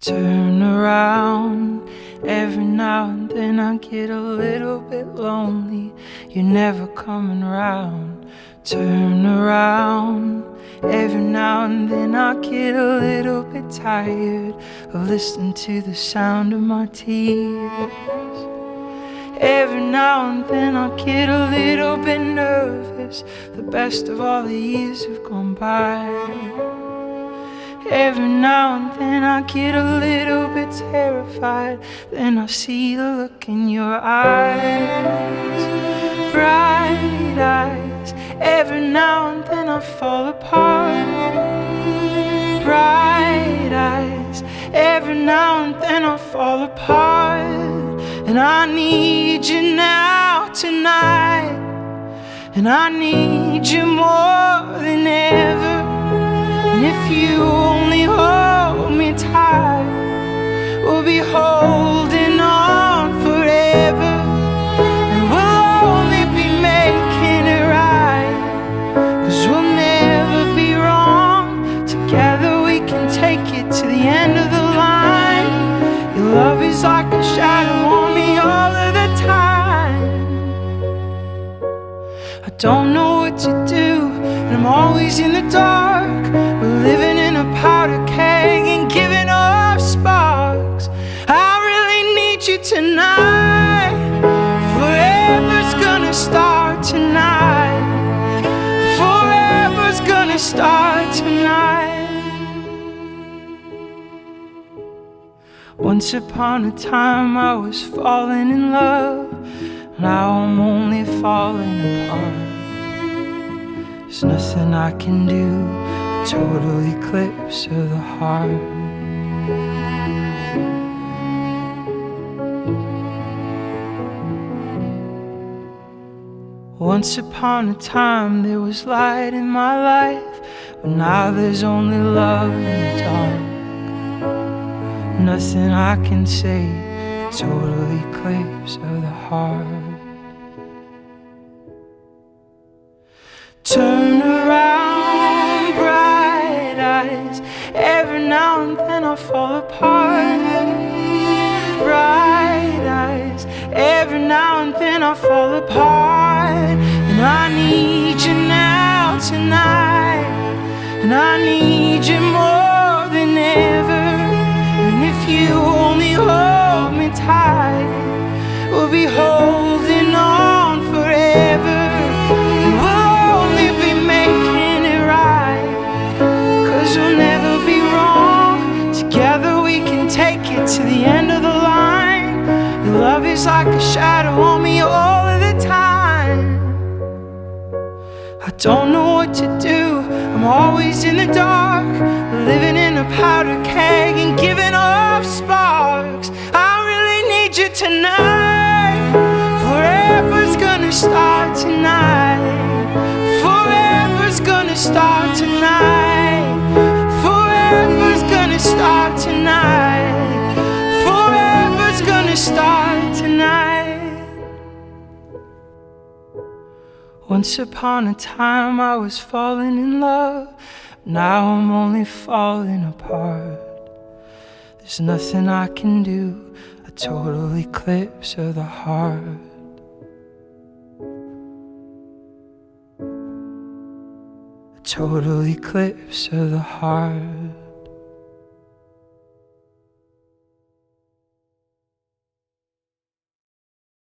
turn around. Every now and then I get a little bit lonely. You're never coming around. Turn around. Every now and then I get a little bit tired of listening to the sound of my tears. Every now and then I get a little bit nervous. The best of all the years have gone by. Every now and then I get a little bit terrified. Then I see the look in your eyes, bright eyes. Every now and then I fall apart, bright eyes. Every now and then I fall apart. And I need you now, tonight. And I need you more than ever. If you only hold me tight, we'll be holding on forever. And we'll only be making it right. Cause we'll never be wrong. Together we can take it to the end of the line. Your love is like a shadow on me all of the time. I don't know what to do, tonight. Forever's gonna start tonight. Forever's gonna start tonight. Once upon a time, I was falling in love. Now I'm only falling apart. There's nothing I can do. A total eclipse of the heart. Once upon a time, there was light in my life, but now there's only love in the dark. Nothing I can say, total eclipse of the heart. Turn around, bright eyes. Every now and then I fall apart. Bright eyes. Every now and then I fall apart. And I need you now, tonight. And I need you more than ever. And if you only hold me tight, we'll be holding on forever. We'll only be making it right. Cause we'll never be wrong. Together we can take it to the end of the line. Your love is like a shadow on me all of the time. I don't know what to do. I'm always in the dark, living in a powder keg and giving off sparks. I really need you tonight. Forever's gonna start Once upon a time I was falling in love. Now I'm only falling apart. There's nothing I can do. A total eclipse of the heart. A total eclipse of the heart.